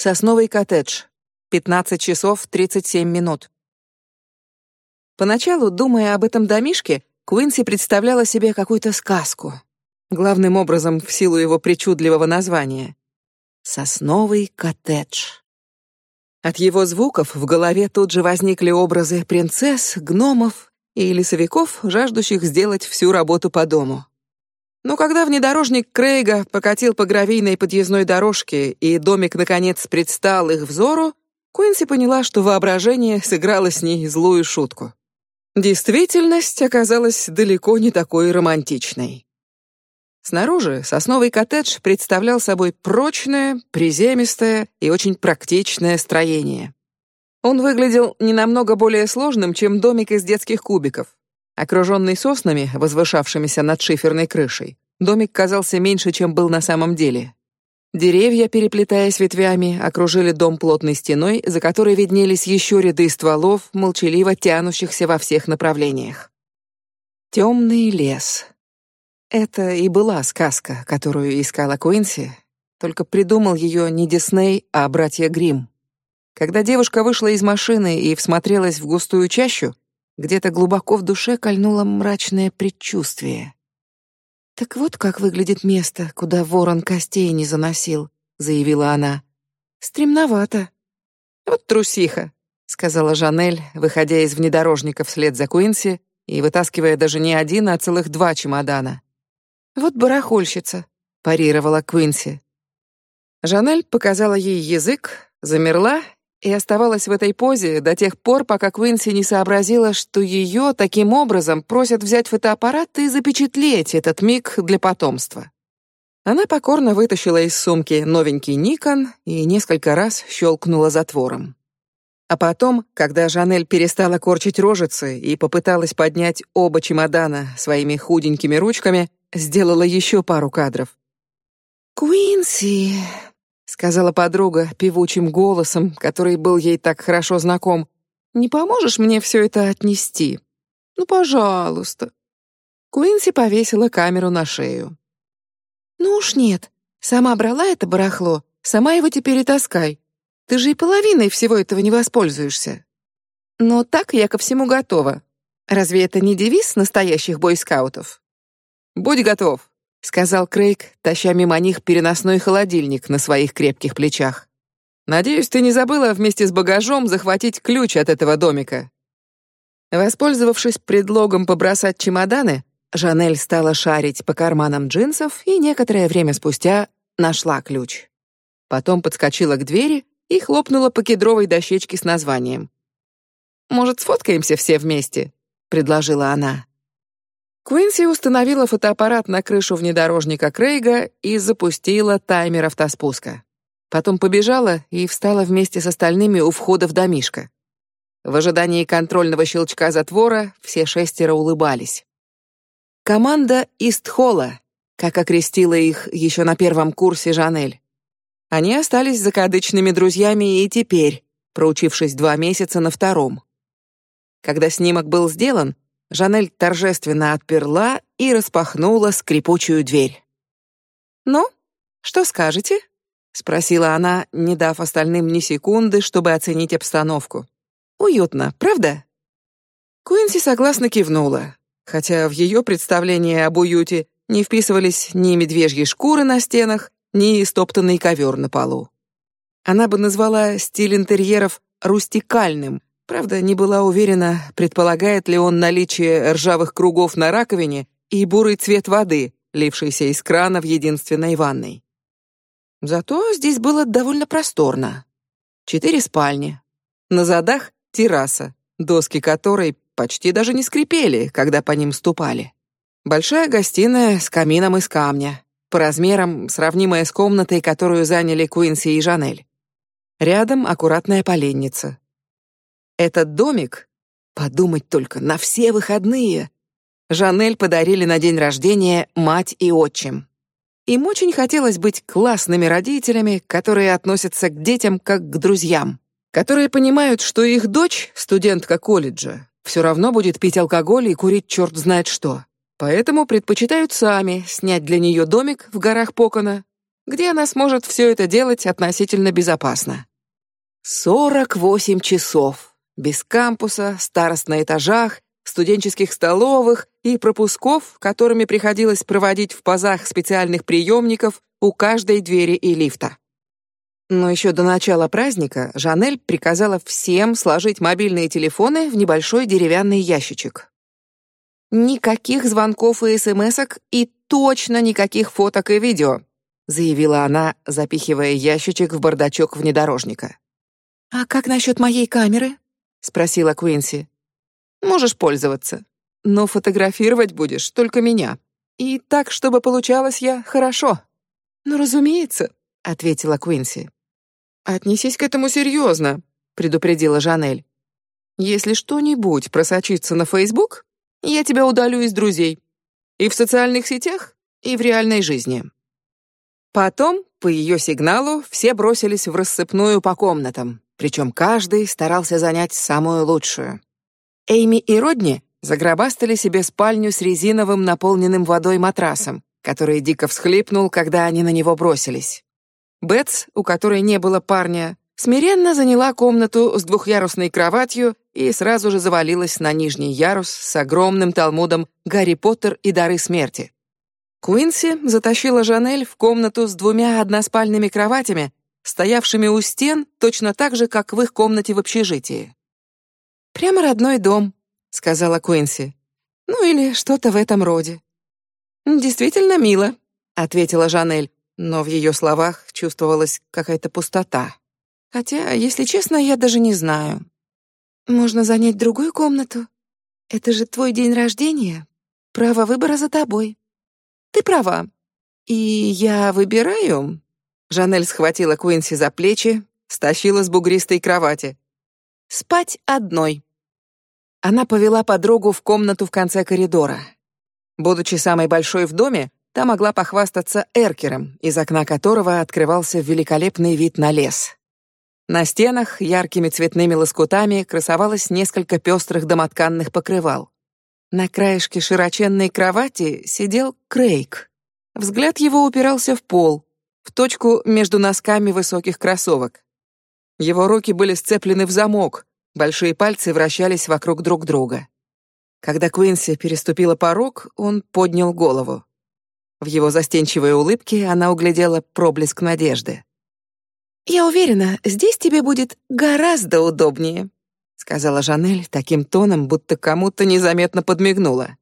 Сосновый коттедж. 15 часов 37 минут. Поначалу, думая об этом домишке, Куинси представляла себе какую-то сказку. Главным образом в силу его причудливого названия. Сосновый коттедж. От его звуков в голове тут же возникли образы принцесс, гномов и лесовиков, жаждущих сделать всю работу по дому. Но когда внедорожник Крейга покатил по гравийной подъездной дорожке и домик наконец предстал их взору, Куинси поняла, что воображение сыграло с ней злую шутку. Действительность оказалась далеко не такой романтичной. Снаружи сосновый коттедж представлял собой прочное, приземистое и очень практичное строение. Он выглядел не намного более сложным, чем домик из детских кубиков. Окруженный соснами, возвышавшимися над шиферной крышей, домик казался меньше, чем был на самом деле. Деревья, переплетаясь ветвями, окружили дом плотной стеной, за которой виднелись еще ряды стволов, молчаливо тянущихся во всех направлениях. Темный лес. Это и была сказка, которую искала Куинси, только придумал ее не Дисней, а братья Гримм. Когда девушка вышла из машины и всмотрелась в густую чащу, где-то глубоко в душе кольнуло мрачное предчувствие. Так вот как выглядит место, куда ворон костей не заносил, заявила она. Стремновато. Вот трусиха, сказала Жанель, выходя из внедорожника вслед за Куинси и вытаскивая даже не один, а целых два чемодана. Вот барахольщица, парировала Куинси. Жанель показала ей язык, замерла и оставалась в этой позе до тех пор, пока Квинси не сообразила, что ее таким образом просят взять фотоаппарат и запечатлеть этот миг для потомства. Она покорно вытащила из сумки новенький Никон и несколько раз щелкнула затвором. А потом, когда Жанель перестала корчить рожицы и попыталась поднять оба чемодана своими худенькими ручками, сделала еще пару кадров. Куинси, сказала подруга певучим голосом, который был ей так хорошо знаком. Не поможешь мне все это отнести? Ну, пожалуйста. Куинси повесила камеру на шею. Ну уж нет, сама брала это барахло, сама его теперь и таскай. Ты же и половиной всего этого не воспользуешься. Но так я ко всему готова. Разве это не девиз настоящих бойскаутов? Будь готов, сказал Крейг, таща мимо них переносной холодильник на своих крепких плечах. Надеюсь, ты не забыла вместе с багажом захватить ключ от этого домика. Воспользовавшись предлогом побросать чемоданы, Жанель стала шарить по карманам джинсов и некоторое время спустя нашла ключ. Потом подскочила к двери и хлопнула по кедровой дощечке с названием. Может, сфоткаемся все вместе, предложила она. Куинси установила фотоаппарат на крышу внедорожника Крейга и запустила таймер автоспуска. Потом побежала и встала вместе с остальными у входа в домишко. В ожидании контрольного щелчка затвора все шестеро улыбались. Команда Истхола, как окрестила их еще на первом курсе Жанель. Они остались закадычными друзьями и теперь, проучившись два месяца на втором. Когда снимок был сделан, Жанель торжественно отперла и распахнула скрипучую дверь. Ну, что скажете? спросила она, не дав остальным ни секунды, чтобы оценить обстановку. Уютно, правда? Куинси согласно кивнула, хотя в ее представление об уюте не вписывались ни медвежьи шкуры на стенах, ни стоптанный ковер на полу. Она бы назвала стиль интерьеров рустикальным, Правда, не была уверена, предполагает ли он наличие ржавых кругов на раковине и бурый цвет воды, лившейся из крана в единственной ванной. Зато здесь было довольно просторно. Четыре спальни. На задах терраса, доски которой почти даже не скрипели, когда по ним ступали. Большая гостиная с камином из камня, по размерам сравнимая с комнатой, которую заняли Куинси и Жанель. Рядом аккуратная поленница, этот домик, подумать только, на все выходные. Жанель подарили на день рождения мать и отчим. Им очень хотелось быть классными родителями, которые относятся к детям как к друзьям, которые понимают, что их дочь, студентка колледжа, все равно будет пить алкоголь и курить черт знает что. Поэтому предпочитают сами снять для нее домик в горах Покона, где она сможет все это делать относительно безопасно. Сорок восемь часов. Без кампуса, старост на этажах, студенческих столовых и пропусков, которыми приходилось проводить в пазах специальных приемников у каждой двери и лифта. Но еще до начала праздника Жанель приказала всем сложить мобильные телефоны в небольшой деревянный ящичек. Никаких звонков и смсок и точно никаких фоток и видео, заявила она, запихивая ящичек в бардачок внедорожника. А как насчет моей камеры? Спросила Квинси. Можешь пользоваться, но фотографировать будешь только меня. И так, чтобы получалось я хорошо. Ну, разумеется, ответила Квинси. Отнесись к этому серьезно, предупредила Жанель. Если что-нибудь просочится на Facebook, я тебя удалю из друзей. И в социальных сетях, и в реальной жизни. Потом, по ее сигналу, все бросились в рассыпную по комнатам, причем каждый старался занять самую лучшую. Эйми и Родни загробастали себе спальню с резиновым наполненным водой матрасом, который дико всхлипнул, когда они на него бросились. Бетс, у которой не было парня, смиренно заняла комнату с двухъярусной кроватью и сразу же завалилась на нижний ярус с огромным талмудом «Гарри Поттер и дары смерти». Куинси затащила Жанель в комнату с двумя односпальными кроватями, стоявшими у стен точно так же, как в их комнате в общежитии. «Прямо родной дом», — сказала Куинси. «Ну или что-то в этом роде». «Действительно мило», — ответила Жанель, но в ее словах чувствовалась какая-то пустота. Хотя, если честно, я даже не знаю. Можно занять другую комнату. Это же твой день рождения. Право выбора за тобой. Ты права. И я выбираю. Жанель схватила Куинси за плечи, стащила с бугристой кровати. Спать одной. Она повела подругу в комнату в конце коридора. Будучи самой большой в доме, та могла похвастаться эркером, из окна которого открывался великолепный вид на лес. На стенах яркими цветными лоскутами красовалось несколько пестрых домотканных покрывал. На краешке широченной кровати сидел Крейг. Взгляд его упирался в пол, в точку между носками высоких кроссовок. Его руки были сцеплены в замок, большие пальцы вращались вокруг друг друга. Когда Куинси переступила порог, он поднял голову. В его застенчивой улыбке она углядела проблеск надежды. Я уверена, здесь тебе будет гораздо удобнее, сказала Жанель таким тоном, будто кому-то незаметно подмигнула.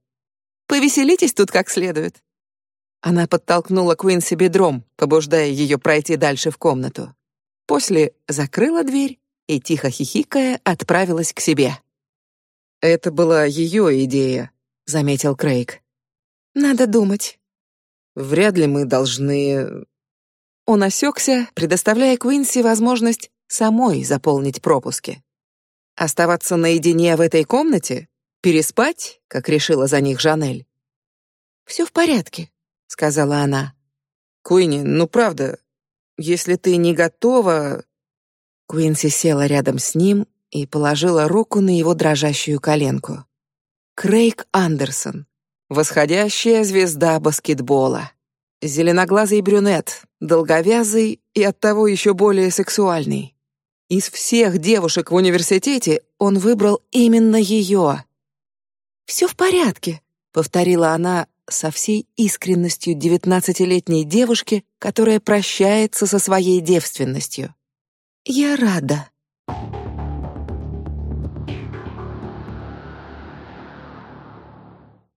Повеселитесь тут как следует. Она подтолкнула Куинси бедром, побуждая ее пройти дальше в комнату. После закрыла дверь и тихо хихикая отправилась к себе. Это была ее идея, заметил Крейг. Надо думать. Вряд ли мы должны он осекся, предоставляя Квинси возможность самой заполнить пропуски. Оставаться наедине в этой комнате, переспать, как решила за них Жанель. Все в порядке, сказала она. Куинни, ну правда, если ты не готова. Квинси села рядом с ним и положила руку на его дрожащую коленку. Крейг Андерсон, восходящая звезда баскетбола. Зеленоглазый брюнет, долговязый и оттого еще более сексуальный. Из всех девушек в университете он выбрал именно ее. Все в порядке, повторила она со всей искренностью девятнадцатилетней девушки, которая прощается со своей девственностью. Я рада.